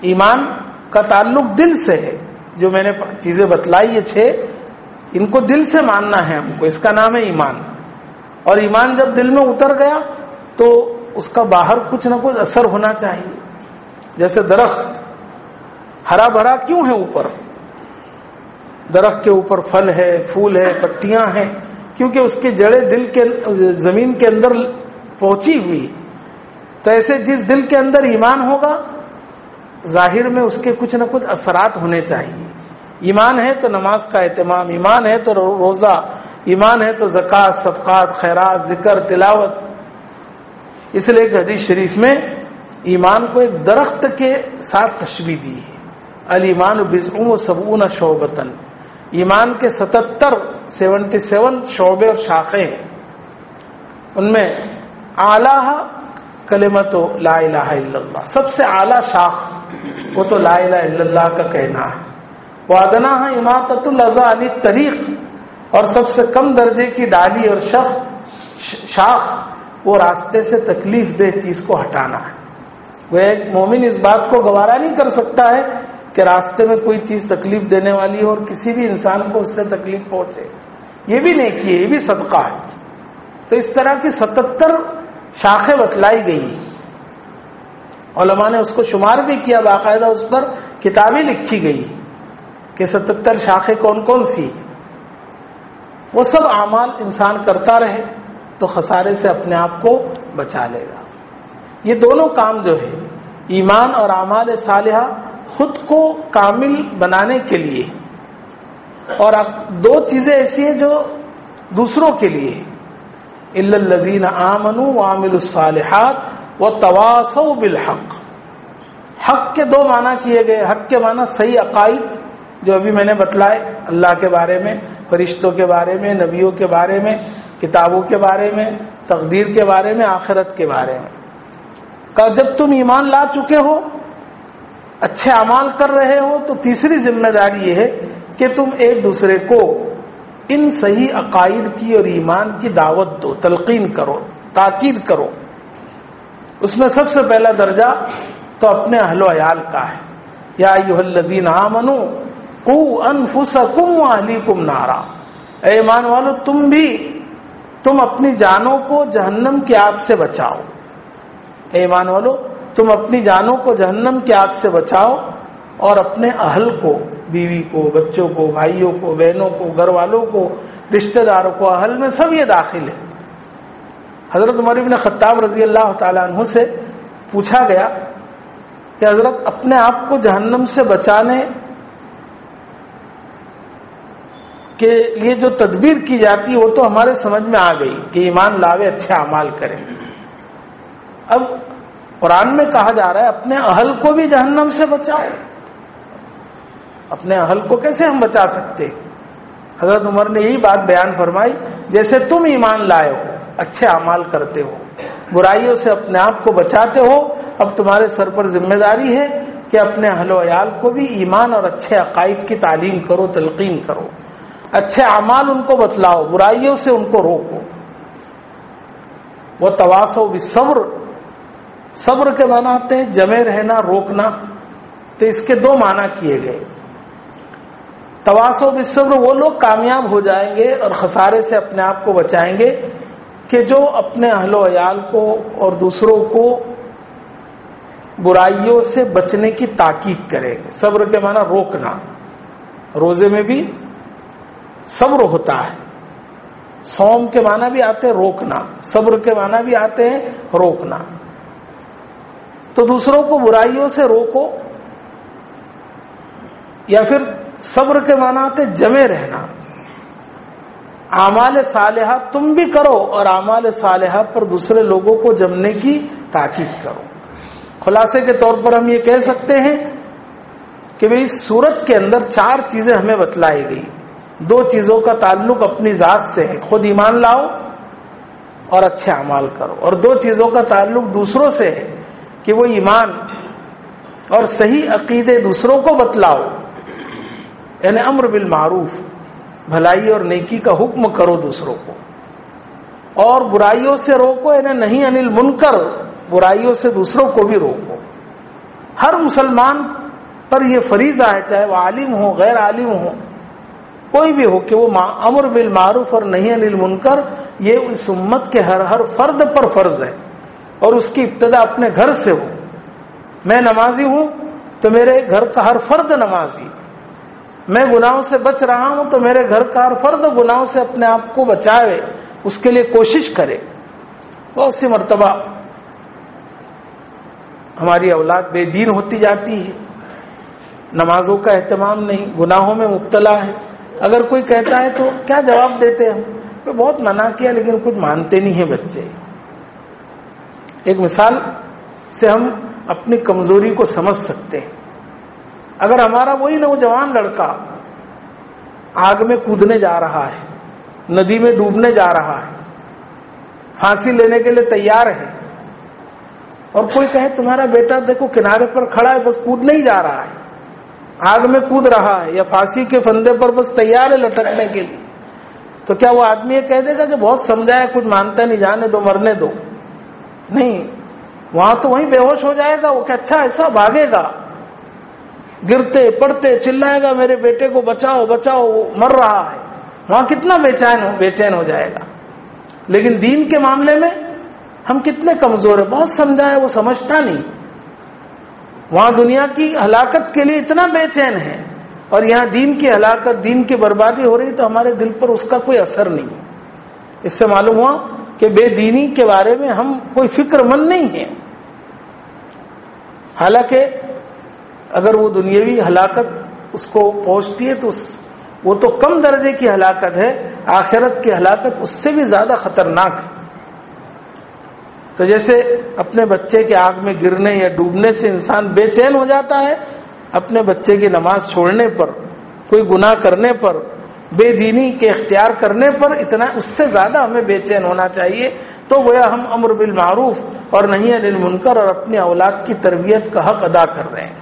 ایمان کا تعلق دل سے ہے۔ جو میں نے چیزیں بتلائی یہ چھ، ان کو دل سے ماننا ہے ہم کو۔ اس کا نام ہے ایمان۔ اور ایمان جب دل میں اتر گیا تو اس کا باہر کچھ نہ کچھ اثر ہونا چاہیے۔ جیسے درخت، ہرا بھرا کیوں ہے اوپر؟ درخت کے اوپر پھل ہے، پھول ہے، پتیاں ہیں، کیونکہ اس کی جڑیں دل کے، زمین کے اندر پہنچی ہوئی۔ تو ایسے جس دل کے اندر ایمان ہوگا، ظاہر میں اس کے کچھ نہ کچھ اثرات ہونے چاہیے۔ ایمان ہے تو نماز کا اہتمام، ایمان ہے تو روزہ ایمان ہے تو زکوٰۃ صفقات خیرات، ذکر، تلاوت۔ اس لیے ایک حدیث شریف میں ایمان کو ایک درخت کے ساتھ تشبیح دی ہے۔ المان بزم و سبون شعبتن ایمان کے ستتر، سیونٹی سیون شعبے اور شاخیں ہیں۔ ان میں اعلیٰ کلمت و لا الہ الا اللہ۔ سب سے اعلیٰ شاخ وہ تو لا الہ الا اللہ کا کہنا ہے۔ وہ ادنا ہے اماطت الزا علی طریق اور سب سے کم درجے کی ڈالی اور شخ شاخ وہ راستے سے تکلیف دہ چیز کو ہٹانا ہے۔ وہ ایک مومن اس بات کو گوارا نہیں کر سکتا ہے کہ راستے میں کوئی چیز تکلیف دینے والی ہو اور کسی بھی انسان کو اس سے تکلیف پہنچے۔ یہ بھی نہیں کیے یہ بھی صدقہ ہے۔ تو اس طرح کی ستتر شاخیں بتلائی گئی علماء نے اس کو شمار بھی کیا، باقاعدہ اس پر کتابیں لکھی گئی کہ ستتر شاخیں کون کون سی وہ سب اعمال انسان کرتا رہے تو خسارے سے اپنے آپ کو بچا لے گا۔ یہ دونوں کام جو ہے ایمان اور اعمال صالحہ خود کو کامل بنانے کے لیے، اور دو چیزیں ایسی ہیں جو دوسروں کے لیے۔ الزین آمن عامل الصالحات و تواسو بالحق۔ حق کے دو معنی کیے گئے، حق کے معنی صحیح عقائد جو ابھی میں نے بتلائے اللہ کے بارے میں۔ فرشتوں کے بارے میں، نبیوں کے بارے میں، کتابوں کے بارے میں، تقدیر کے بارے میں، آخرت کے بارے میں۔ جب تم ایمان لا چکے ہو، اچھے اعمال کر رہے ہو، تو تیسری ذمہ داری یہ ہے کہ تم ایک دوسرے کو ان صحیح عقائد کی اور ایمان کی دعوت دو، تلقین کرو، تاکید کرو۔ اس میں سب سے پہلا درجہ تو اپنے اہل و عیال کا ہے۔ یا الذین آمنو کو انفسکم اہلیکم نارا۔ اے ایمان والو، تم بھی، تم اپنی جانوں کو جہنم کی آگ سے بچاؤ۔ اے ایمان والو، تم اپنی جانوں کو جہنم کی آگ سے بچاؤ اور اپنے اہل کو، بیوی کو، بچوں کو، بھائیوں کو، بہنوں کو، گھر والوں کو، رشتہ داروں کو، اہل میں سب یہ داخل ہے۔ حضرت عمر بن خطاب رضی اللہ تعالیٰ عنہ سے پوچھا گیا کہ حضرت، اپنے آپ کو جہنم سے بچانے کے لیے جو تدبیر کی جاتی ہے وہ تو ہمارے سمجھ میں آ گئی کہ ایمان لاوے اچھے اعمال کریں۔ اب قرآن میں کہا جا رہا ہے، اپنے اہل کو بھی جہنم سے بچاؤ اپنے اہل کو کیسے ہم بچا سکتے؟ حضرت عمر نے یہی بات بیان فرمائی، جیسے تم ایمان لائے ہو، اچھے اعمال کرتے ہو، برائیوں سے اپنے آپ کو بچاتے ہو، اب تمہارے سر پر ذمہ داری ہے کہ اپنے اہل و عیال کو بھی ایمان اور اچھے عقائد کی تعلیم کرو، تلقین کرو۔ اچھے اعمال ان کو بتلاؤ، برائیوں سے ان کو روکو۔ وہ تواسو بھی صبر صبر کے معنی آتے ہیں جمے رہنا، روکنا۔ تو اس کے دو معنی کیے گئے۔ تواسو بھی صبر وہ لوگ کامیاب ہو جائیں گے اور خسارے سے اپنے آپ کو بچائیں گے کہ جو اپنے اہل و عیال کو اور دوسروں کو برائیوں سے بچنے کی تاکید کرے۔ گے صبر کے معنی روکنا۔ روزے میں بھی صبر ہوتا ہے۔ سوم کے معنی بھی آتے ہیں روکنا، صبر کے معنی بھی آتے ہیں روکنا۔ تو دوسروں کو برائیوں سے روکو، یا پھر صبر کے معنی آتے جمے رہنا۔ اعمال صالحہ تم بھی کرو اور اعمال صالحہ پر دوسرے لوگوں کو جمنے کی تاکید کرو۔ خلاصے کے طور پر ہم یہ کہہ سکتے ہیں کہ بھائی سورت کے اندر چار چیزیں ہمیں بتلائی گئی۔ دو چیزوں کا تعلق اپنی ذات سے ہے۔ خود ایمان لاؤ اور اچھے اعمال کرو۔ اور دو چیزوں کا تعلق دوسروں سے ہے کہ وہ ایمان اور صحیح عقیدے دوسروں کو بتلاؤ۔ یعنی امر بالمعروف، بھلائی اور نیکی کا حکم کرو دوسروں کو۔ اور برائیوں سے روکو یعنی نہیں، انل منکر، برائیوں سے دوسروں کو بھی روکو۔ ہر مسلمان پر یہ فریضہ ہے، چاہے وہ عالم ہو، غیر عالم ہو کوئی بھی ہو کہ وہ امر بالمعروف اور نہیں انل منکر یہ اس امت کے ہر ہر فرد پر فرض ہے اور اس کی ابتدا اپنے گھر سے ہو۔ میں نمازی ہوں تو میرے گھر کا ہر فرد نمازی۔ میں گناہوں سے بچ رہا ہوں تو میرے گھر کا ہر فرد گناہوں سے اپنے آپ کو بچائے، اس کے لیے کوشش کرے۔ بہت سی مرتبہ ہماری اولاد بے دین ہوتی جاتی ہے۔ نمازوں کا اہتمام نہیں، گناہوں میں مبتلا ہے۔ اگر کوئی کہتا ہے تو کیا جواب دیتے ہم؟ بہت منع کیا، لیکن کچھ مانتے نہیں ہیں بچے۔ ایک مثال سے ہم اپنی کمزوری کو سمجھ سکتے ہیں۔ اگر ہمارا وہی نوجوان لڑکا آگ میں کودنے جا رہا ہے، ندی میں ڈوبنے جا رہا ہے، پھانسی لینے کے لیے تیار ہے اور کوئی کہے، تمہارا بیٹا دیکھو کنارے پر کھڑا ہے، بس کودنے ہی جا رہا ہے۔ آگ میں کود رہا ہے یا پھانسی کے فندے پر بس تیار ہے لٹکنے کے لیے۔ تو کیا وہ آدمی یہ کہہ دے گا کہ بہت سمجھایا، کچھ مانتا نہیں، جانے دو، مرنے دو۔ نہیں، وہاں تو وہیں بے ہوش ہو جائے گا، وہ کہ اچھا ایسا بھاگے گا۔ گرتے، پڑتے، چلائے گا، میرے بیٹے کو بچاؤ بچاؤ، وہ مر رہا ہے۔ وہاں کتنا بے چین ہو، بے چین ہو جائے گا۔ لیکن دین کے معاملے میں ہم کتنے کمزور ہیں، بہت سمجھا ہے وہ سمجھتا نہیں۔ وہاں دنیا کی ہلاکت کے لیے اتنا بے چین ہے اور یہاں دین کی ہلاکت، دین کی بربادی ہو رہی تو ہمارے دل پر اس کا کوئی اثر نہیں۔ اس سے معلوم ہوا کہ بے دینی کے بارے میں ہم کوئی فکر مند نہیں ہیں۔ حالانکہ اگر وہ دنیاوی ہلاکت اس کو پہنچتی ہے تو وہ تو کم درجے کی ہلاکت ہے، آخرت کی ہلاکت اس سے بھی زیادہ خطرناک ہے۔ تو جیسے اپنے بچے کے آگ میں گرنے یا ڈوبنے سے انسان بے چین ہو جاتا ہے، اپنے بچے کی نماز چھوڑنے پر، کوئی گناہ کرنے پر، بے دینی کے اختیار کرنے پر اتنا اس سے زیادہ ہمیں بے چین ہونا چاہیے۔ تو گویا ہم امر بالمعروف اور نہیں انل منکر اور اپنی اولاد کی تربیت کا حق ادا کر رہے ہیں۔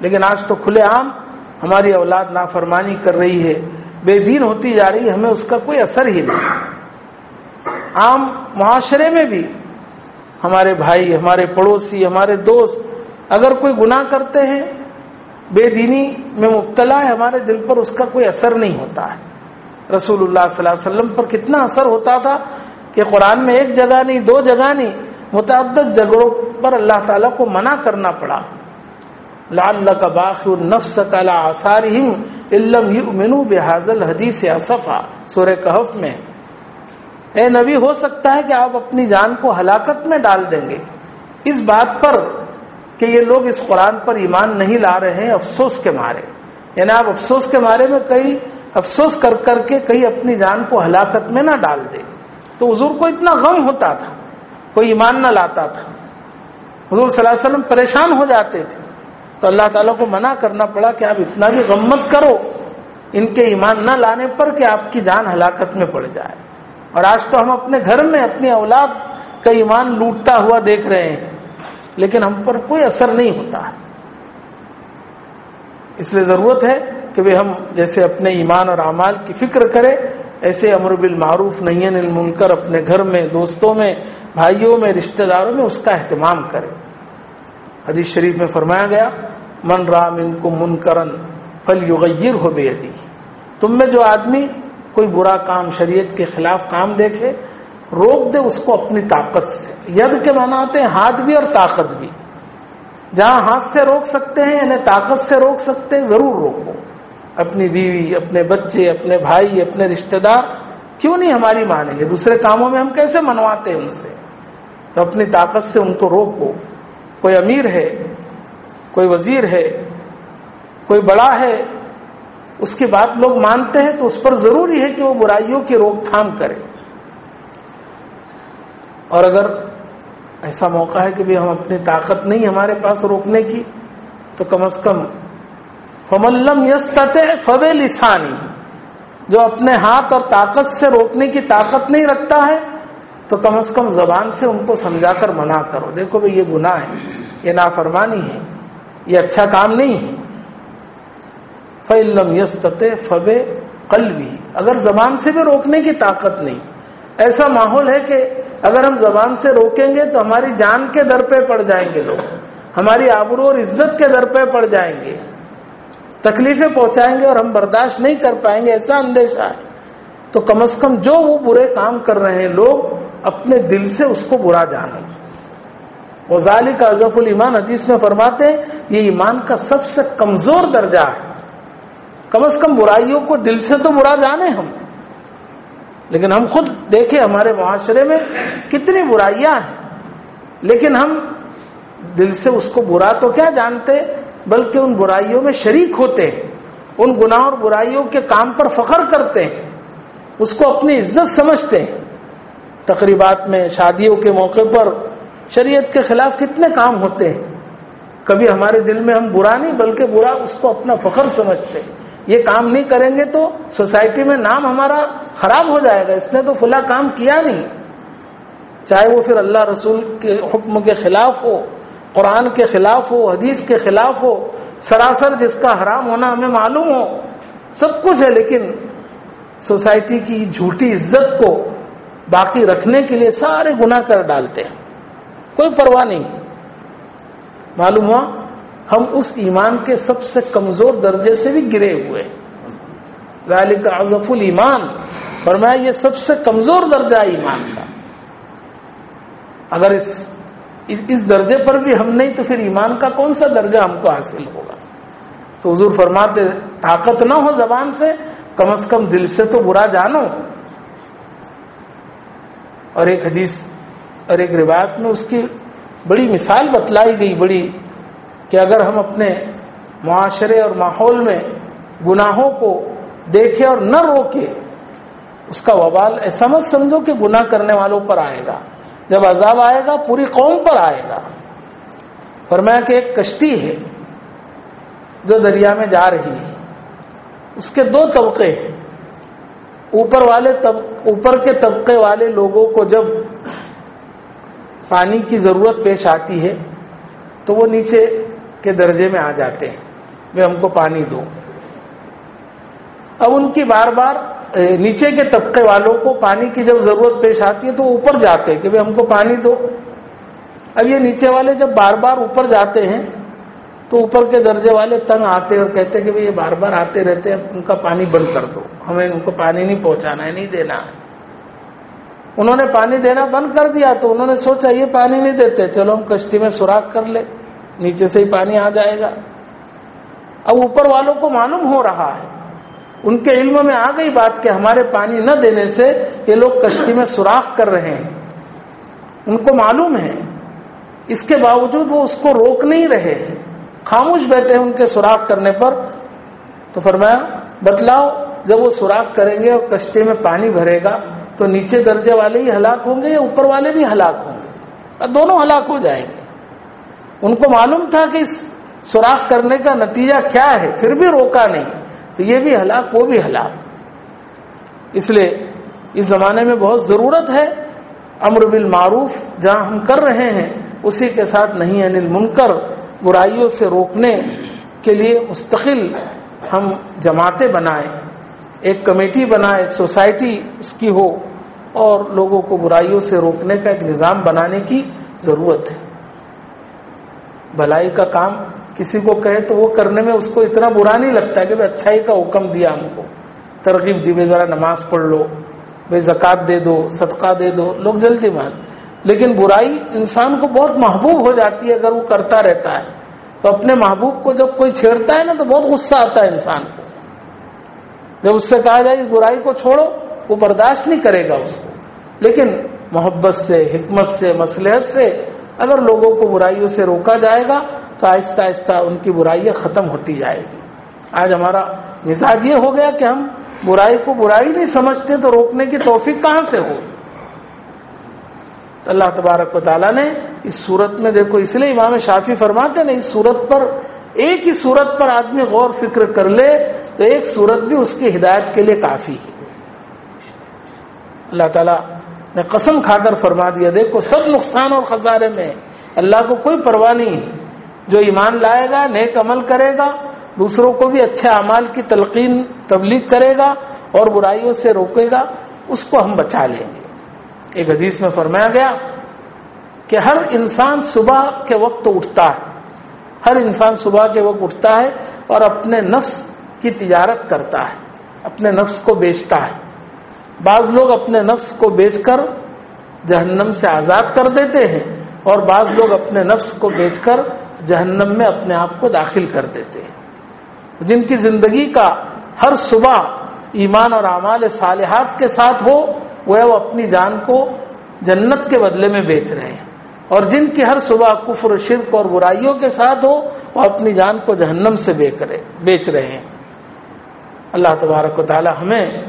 لیکن آج تو کھلے عام ہماری اولاد نافرمانی کر رہی ہے، بے دین ہوتی جا رہی ہے، ہمیں اس کا کوئی اثر ہی نہیں۔ عام معاشرے میں بھی ہمارے بھائی، ہمارے پڑوسی، ہمارے دوست اگر کوئی گناہ کرتے ہیں، بے دینی میں مبتلا ہے، ہمارے دل پر اس کا کوئی اثر نہیں ہوتا ہے۔ رسول اللہ صلی اللہ علیہ وسلم پر کتنا اثر ہوتا تھا کہ قرآن میں ایک جگہ نہیں، دو جگہ نہیں، متعدد جگہوں پر اللہ تعالیٰ کو منع کرنا پڑا۔ لال کا باخ نفس کلا آثار علم منو بحاظل حدیث اصفا۔ سورہ کہف میں اے نبی، ہو سکتا ہے کہ آپ اپنی جان کو ہلاکت میں ڈال دیں گے۔ اس بات پر کہ یہ لوگ اس قرآن پر ایمان نہیں لا رہے ہیں، افسوس کے مارے۔ یعنی آپ افسوس کے مارے میں کئی افسوس کر کر کے کہیں اپنی جان کو ہلاکت میں نہ ڈال دے تو حضور کو اتنا غم ہوتا تھا، کوئی ایمان نہ لاتا تھا۔ حضور صلی اللہ علیہ وسلم پریشان ہو جاتے تھے۔ تو اللہ تعالیٰ کو منع کرنا پڑا کہ آپ اتنا بھی غم مت کرو۔ ان کے ایمان نہ لانے پر کہ آپ کی جان ہلاکت میں پڑ جائے۔ اور آج تو ہم اپنے گھر میں اپنی اولاد کا ایمان لوٹتا ہوا دیکھ رہے ہیں، لیکن ہم پر کوئی اثر نہیں ہوتا۔ اس لیے ضرورت ہے کہ وہ ہم جیسے اپنے ایمان اور اعمال کی فکر کرے ایسے امر بالمعروف نہیں نل کر اپنے گھر میں، دوستوں میں، بھائیوں میں، رشتہ داروں میں اس کا اہتمام کرے حدیث شریف میں فرمایا گیا، من رام ان کو من کرن فل یغیر ہو بے تم میں جو آدمی کوئی برا کام شریعت کے خلاف کام دیکھے، روک دے اس کو اپنی طاقت سے۔ ید کے معنی آتے ہیں ہاتھ بھی اور طاقت بھی۔ جہاں ہاتھ سے روک سکتے ہیں یعنی طاقت سے روک سکتے ہیں، ضرور روکو۔ اپنی بیوی، اپنے بچے، اپنے بھائی، اپنے رشتہ دار، کیوں نہیں ہماری مانیں گے دوسرے کاموں میں ہم کیسے منواتے ہیں ان سے؟ تو اپنی طاقت سے ان کو روکو۔ کوئی امیر ہے، کوئی وزیر ہے، کوئی بڑا ہے اس کی بات لوگ مانتے ہیں تو اس پر ضروری ہے کہ وہ برائیوں کی روک تھام کرے۔ اور اگر ایسا موقع ہے کہ بھی ہم اپنی طاقت نہیں ہمارے پاس روکنے کی، تو کم از کم فملم یس فوے لسانی جو اپنے ہاتھ اور طاقت سے روکنے کی طاقت نہیں رکھتا ہے، تو کم از کم زبان سے ان کو سمجھا کر منع کرو۔ دیکھو بھائی یہ گناہ ہے، یہ نافرمانی ہے، یہ اچھا کام نہیں ہے۔ فعلم یس فب کل بھی اگر زبان سے بھی روکنے کی طاقت نہیں۔ ایسا ماحول ہے کہ اگر ہم زبان سے روکیں گے تو ہماری جان کے در پہ پڑ جائیں گے لوگ۔ ہماری آبرو اور عزت کے در پہ پڑ جائیں گے۔ تکلیفیں پہنچائیں گے اور ہم برداشت نہیں کر پائیں گے، ایسا اندیشہ ہے۔ تو کم از کم جو وہ برے کام کر رہے ہیں لوگ، اپنے دل سے اس کو برا جانیں وزالی کا اضف المان حدیث میں فرماتے ہیں، یہ ایمان کا سب سے کمزور درجہ ہے۔ کم از کم برائیوں کو دل سے تو برا جانے ہم۔ لیکن ہم خود دیکھیں ہمارے معاشرے میں کتنی برائیاں ہیں۔ لیکن ہم دل سے اس کو برا تو کیا جانتے، بلکہ ان برائیوں میں شریک ہوتے ہیں۔ ان گناہ اور برائیوں کے کام پر فخر کرتے ہیں۔ اس کو اپنی عزت سمجھتے ہیں۔ تقریبات میں شادیوں کے موقع پر شریعت کے خلاف کتنے کام ہوتے ہیں۔ کبھی ہمارے دل میں ہم برا نہیں، بلکہ برا اس کو اپنا فخر سمجھتے ہیں۔ یہ کام نہیں کریں گے تو سوسائٹی میں نام ہمارا خراب ہو جائے گا، اس نے تو فلا کام کیا نہیں۔ چاہے وہ پھر اللہ رسول کے حکم کے خلاف ہو، قرآن کے خلاف ہو، حدیث کے خلاف ہو، سراسر جس کا حرام ہونا ہمیں معلوم ہو، سب کچھ ہے، لیکن سوسائٹی کی جھوٹی عزت کو باقی رکھنے کے لیے سارے گناہ کر ڈالتے ہیں۔ کوئی پرواہ نہیں۔ معلوم ہوا؟ ہم اس ایمان کے سب سے کمزور درجے سے بھی گرے ہوئے ذالک عظف المان فرمایا، یہ سب سے کمزور درجہ ایمان کا۔ اگر اس اس درجے پر بھی ہم نہیں، تو پھر ایمان کا کون سا درجہ ہم کو حاصل ہوگا؟ تو حضور فرماتے، طاقت نہ ہو زبان سے، کم از کم دل سے تو برا جانو۔ اور ایک حدیث، اور ایک روایت میں اس کی بڑی مثال بتلائی گئی، بڑی کہ اگر ہم اپنے معاشرے اور ماحول میں گناہوں کو دیکھے اور نہ روکے اس کا وبال ایسا مت سمجھو کہ گناہ کرنے والوں پر آئے گا۔ جب عذاب آئے گا، پوری قوم پر آئے گا۔ فرمایا کہ ایک کشتی ہے جو دریا میں جا رہی ہے۔ اس کے دو طبقے ہیں۔ اوپر والے اوپر کے طبقے والے لوگوں کو جب پانی کی ضرورت پیش آتی ہے، تو وہ نیچے کے درجے میں آ جاتے ہیں وہ ہم کو پانی دو۔ اب ان کی بار بار نیچے کے طبقے والوں کو پانی کی جب ضرورت پیش آتی ہے تو اوپر جاتے ہیں کہ ہم کو پانی دو۔ اب یہ نیچے والے جب بار بار اوپر جاتے ہیں تو اوپر کے درجے والے تنگ آتے اور کہتے کہ یہ بار بار آتے رہتے ہیں، ان کا پانی بند کر دو۔ ہمیں ان کو پانی نہیں پہنچانا ہے، نہیں دینا۔ ہے انہوں نے پانی دینا بند کر دیا تو انہوں نے سوچا یہ پانی نہیں دیتے، چلو ہم کشتی میں سوراخ کر لیں۔ نیچے سے ہی پانی آ جائے گا۔ اب اوپر والوں کو معلوم ہو رہا ہے۔ ان کے علم میں آ گئی بات کہ ہمارے پانی نہ دینے سے یہ لوگ کشتی میں سوراخ کر رہے ہیں۔ ان کو معلوم ہے۔ اس کے باوجود وہ اس کو روک نہیں رہے۔ خاموش بیٹھے ہیں ان کے سوراخ کرنے پر۔ تو فرمایا، بتلاؤ، جب وہ سوراخ کریں گے اور کشتی میں پانی بھرے گا، تو نیچے درجے والے ہی ہلاک ہوں گے یا اوپر والے بھی ہلاک ہوں گے؟ اور دونوں ہلاک ہو جائیں گے۔ ان کو معلوم تھا کہ اس سوراخ کرنے کا نتیجہ کیا ہے، پھر بھی روکا نہیں۔ تو یہ بھی ہلاک، وہ بھی ہلاک۔ اس لیے اس زمانے میں بہت ضرورت ہے امر بالمعروف، جہاں ہم کر رہے ہیں، اسی کے ساتھ نہیں یعنی انل منکر برائیوں سے روکنے کے لیے مستقل ہم جماعتیں بنائیں۔ ایک کمیٹی بنائے ایک سوسائٹی اس کی ہو، اور لوگوں کو برائیوں سے روکنے کا ایک نظام بنانے کی ضرورت ہے۔ بھلائی کا کام کسی کو کہے تو وہ کرنے میں اس کو اتنا برا نہیں لگتا کہ بھائی اچھائی کا حکم دیا ہم کو۔ ترغیب دی، بھائی ذرا نماز پڑھ لو، بھائی زکوٰۃ دے دو، صدقہ دے دو، لوگ جلدی مان لیکن برائی انسان کو بہت محبوب ہو جاتی ہے اگر وہ کرتا رہتا ہے۔ تو اپنے محبوب کو جب کوئی چھیڑتا ہے نا تو بہت غصہ آتا ہے انسان کو۔ جب اس سے کہا جائے اس برائی کو چھوڑو، وہ برداشت نہیں کرے گا اس کو۔ لیکن محبت سے، حکمت سے مسلحت سے اگر لوگوں کو برائیوں سے روکا جائے گا تو آہستہ آہستہ ان کی برائیاں ختم ہوتی جائے گی۔ آج ہمارا مزاج یہ ہو گیا کہ ہم برائی کو برائی نہیں سمجھتے تو روکنے کی توفیق کہاں سے ہو؟ اللہ تبارک و تعالیٰ نے اس صورت میں دیکھو، اس لیے امام شافی فرماتے نا، اس صورت پر، ایک ہی صورت پر آدمی غور فکر کر لے تو ایک صورت بھی اس کی ہدایت کے لیے کافی ہے۔ اللہ تعالیٰ نے قسم کھا کر فرما دیا، دیکھو سب نقصان اور خسارے میں اللہ کو کوئی پرواہ نہیں جو ایمان لائے گا، نیک عمل کرے گا، دوسروں کو بھی اچھے اعمال کی تلقین، تبلیغ کرے گا اور برائیوں سے روکے گا، اس کو ہم بچا لیں گے۔ ایک حدیث میں فرمایا گیا کہ ہر انسان صبح کے وقت اٹھتا ہے۔ ہر انسان صبح کے وقت اٹھتا ہے اور اپنے نفس کی تجارت کرتا ہے، اپنے نفس کو بیچتا ہے۔ بعض لوگ اپنے نفس کو بیچ کر جہنم سے آزاد کر دیتے ہیں اور بعض لوگ اپنے نفس کو بیچ کر جہنم میں اپنے آپ کو داخل کر دیتے ہیں۔ جن کی زندگی کا ہر صبح ایمان اور اعمال صالحات کے ساتھ ہو، وہ اپنی جان کو جنت کے بدلے میں بیچ رہے ہیں۔ اور جن کی ہر صبح کفر شرک اور برائیوں کے ساتھ ہو، وہ اپنی جان کو جہنم سے بیچ رہے ہیں۔ اللہ تبارک و تعالی ہمیں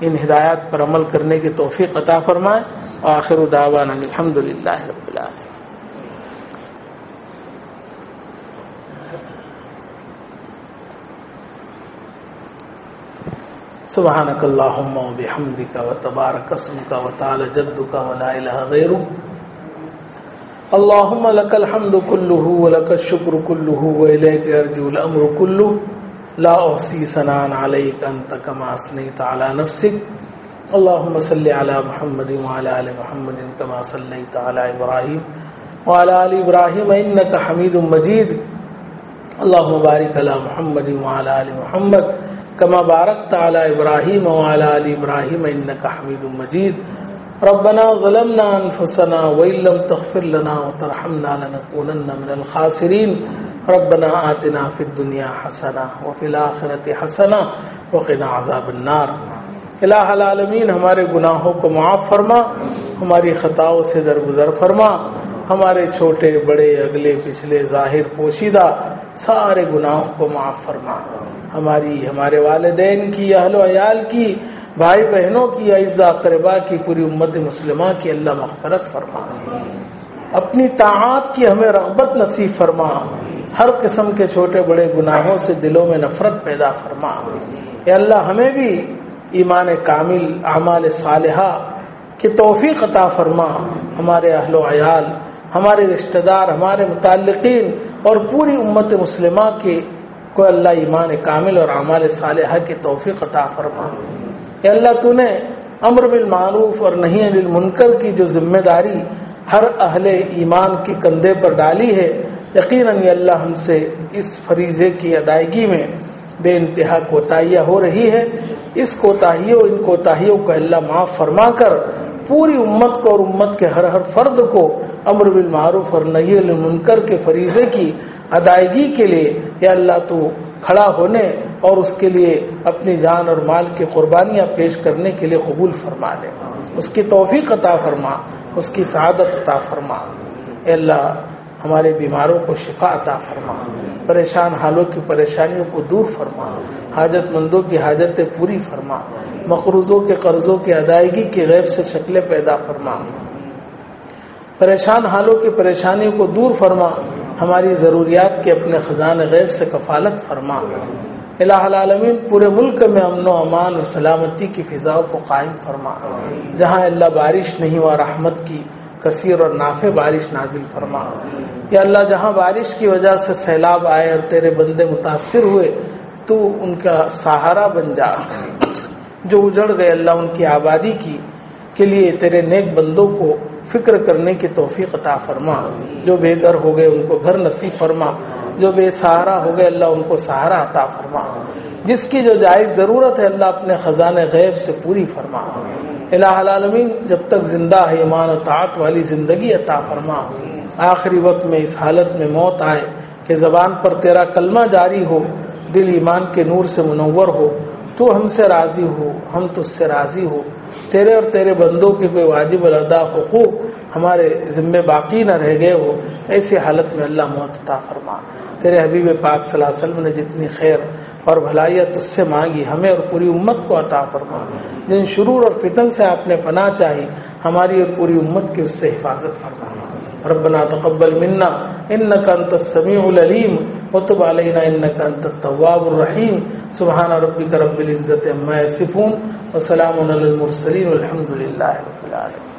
ان ہدایات پر عمل کرنے کی توفیق عطا فرمائے۔ اور آخر داوان الحمد للہ رب العالمین۔ سبحانك اللهم وبحمدك وتبارك اسمك وتعالى جدك ولا اله غيرك اللهم لك الحمد كله ولك الشكر كله واليك ارجو الامر كله لا احصي ثناء عليك انت كما اثنيت على نفسك. اللهم صل على محمد وعلى ال محمد كما صليت على ابراهيم وعلى ال ابراهيم انك حميد مجيد. اللهم بارك على محمد وعلى ال محمد كما باركت على ابراهيم وعلى ال ابراهيم انك حميد مجيد. ربنا ظلمنا انفسنا وان لم تغفر لنا وترحمنا لنكونن من الخاسرين. ربنا آتنا في الدنيا حسنه وفي الاخره حسنه وقنا عذاب النار۔ الہ العالمین، ہمارے گناہوں کو معاف فرما، ہماری خطاؤں سے درگزر فرما، ہمارے چھوٹے، بڑے، اگلے، پچھلے، ظاہر، پوشیدہ سارے گناہوں کو معاف فرما۔ ہماری، ہمارے والدین کی، اہل و عیال کی، بھائی بہنوں کی عزا قربا کی، پوری امت مسلمہ کی اللہ مغفرت فرما۔ اپنی طاعت کی ہمیں رغبت نصیب فرما۔ ہر قسم کے چھوٹے بڑے گناہوں سے دلوں میں نفرت پیدا فرما۔ اے اللہ، ہمیں بھی ایمان کامل، اعمال صالحہ کی توفیق عطا فرما۔ ہمارے اہل و عیال، ہمارے رشتہ دار، ہمارے متعلقین اور پوری امت مسلمہ کے کو اللہ ایمان کامل اور اعمال صالحہ کی توفیق عطا فرما۔ اے اللہ، تو نے امر بالمعروف اور نہیں انل منکر کی جو ذمہ داری ہر اہل ایمان کے کندھے پر ڈالی ہے یقیناً اللہ ہم سے اس فریضے کی ادائیگی میں بے انتہا کوتاہیاں ہو رہی ہے۔ اس کوتاہیوں ان کوتاہیوں کو اللہ معاف فرما کر پوری امت کو اور امت کے ہر ہر فرد کو امر بالمعروف اور نئی المنکر کے فریضے کی ادائیگی کے لیے یا اللہ تو کھڑا ہونے اور اس کے لیے اپنی جان اور مال کی قربانیاں پیش کرنے کے لیے قبول فرما لے۔ اس کی توفیق عطا فرما، اس کی سعادت عطا فرما۔ اے اللہ ہمارے بیماروں کو شفا عطا فرما، پریشان حالوں کی پریشانیوں کو دور فرما حاجت مندوں کی حاجتیں پوری فرما، مقروضوں کے قرضوں کی ادائیگی کی غیب سے شکلیں پیدا فرما۔ پریشان حالوں کی پریشانیوں کو دور فرما، ہماری ضروریات کے اپنے خزان غیب سے کفالت فرما۔ الہ العالمین، پورے ملک میں امن و امان اور سلامتی کی فضاؤں کو قائم فرما۔ جہاں اللہ بارش نہیں ہوا، رحمت کی کثیر اور نافع بارش نازل فرما۔ یا اللہ، جہاں بارش کی وجہ سے سیلاب آئے اور تیرے بندے متاثر ہوئے، تو ان کا سہارا بن جا۔ جو اجڑ گئے، اللہ ان کی آبادی کی کے لیے تیرے نیک بندوں کو فکر کرنے کی توفیق عطا فرما۔ جو بے گھر ہو گئے، ان کو گھر نصیب فرما۔ جو بے سہارا ہو گئے، اللہ ان کو سہارا عطا فرما۔ جس کی جو جائز ضرورت ہے، اللہ اپنے خزانے غیب سے پوری فرما۔ الہ العالمین جب تک زندہ ہے ایمان و طاعت والی زندگی عطا فرما آخری وقت میں اس حالت میں موت آئے کہ زبان پر تیرا کلمہ جاری ہو، دل ایمان کے نور سے منور ہو، تو ہم سے راضی ہو، ہم تو اس سے راضی ہو۔ تیرے اور تیرے بندوں کے کوئی واجب الادا حقوق ہمارے ذمے باقی نہ رہ گئے ہو، ایسی حالت میں اللہ عطا فرما۔ تیرے حبیب پاک صلی اللہ علیہ وسلم نے جتنی خیر اور بھلائیت اس سے مانگی، ہمیں اور پوری امت کو عطا فرما۔ جن شرور اور فتن سے آپ نے پناہ چاہی، ہماری اور پوری امت کی اس سے حفاظت فرما۔ ربنا تقبل منا انك انت السميع العليم وتب علينا انك انت التواب الرحيم سبحان ربك رب العزه عما يصفون وسلام على المرسلين والحمد لله رب العالمين